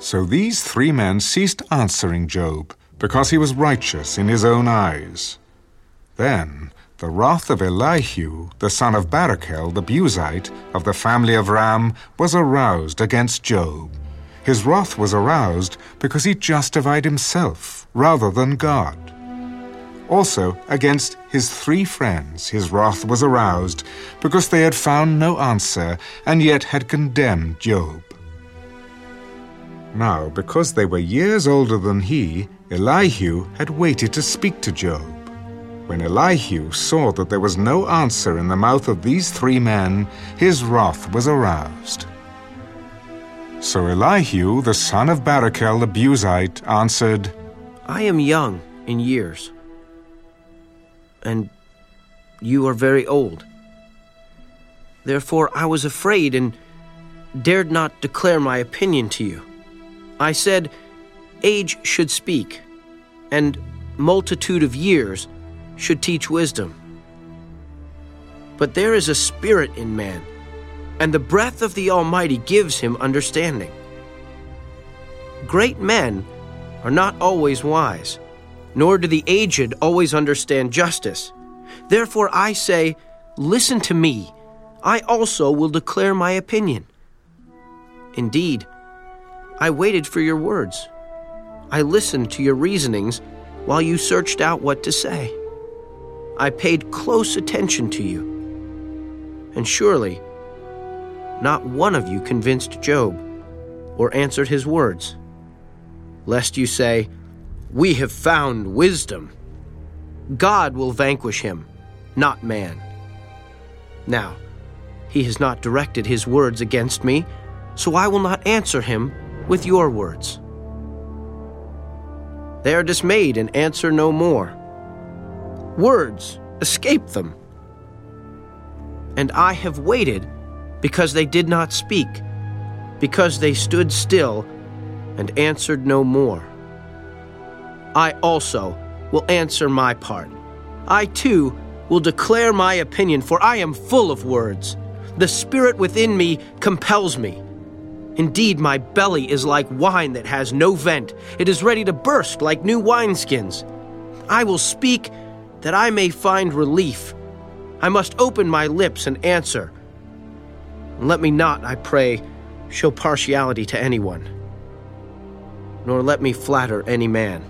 So these three men ceased answering Job, because he was righteous in his own eyes. Then the wrath of Elihu, the son of Barachel the Buzite, of the family of Ram, was aroused against Job. His wrath was aroused because he justified himself rather than God. Also, against his three friends his wrath was aroused because they had found no answer and yet had condemned Job. Now, because they were years older than he, Elihu had waited to speak to Job. When Elihu saw that there was no answer in the mouth of these three men, his wrath was aroused. So Elihu, the son of Barachel the Buzite, answered, I am young in years, and you are very old. Therefore I was afraid and dared not declare my opinion to you. I said, Age should speak, and multitude of years should teach wisdom. But there is a spirit in man, and the breath of the Almighty gives him understanding. Great men are not always wise, nor do the aged always understand justice. Therefore I say, Listen to me, I also will declare my opinion. Indeed, I waited for your words. I listened to your reasonings while you searched out what to say. I paid close attention to you. And surely, not one of you convinced Job or answered his words. Lest you say, We have found wisdom. God will vanquish him, not man. Now, he has not directed his words against me, so I will not answer him with your words. They are dismayed and answer no more. Words escape them. And I have waited because they did not speak, because they stood still and answered no more. I also will answer my part. I too will declare my opinion, for I am full of words. The spirit within me compels me. Indeed, my belly is like wine that has no vent. It is ready to burst like new wineskins. I will speak that I may find relief. I must open my lips and answer. Let me not, I pray, show partiality to anyone, nor let me flatter any man.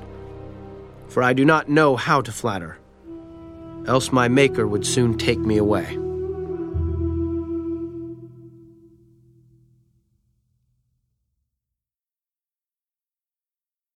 For I do not know how to flatter, else my Maker would soon take me away.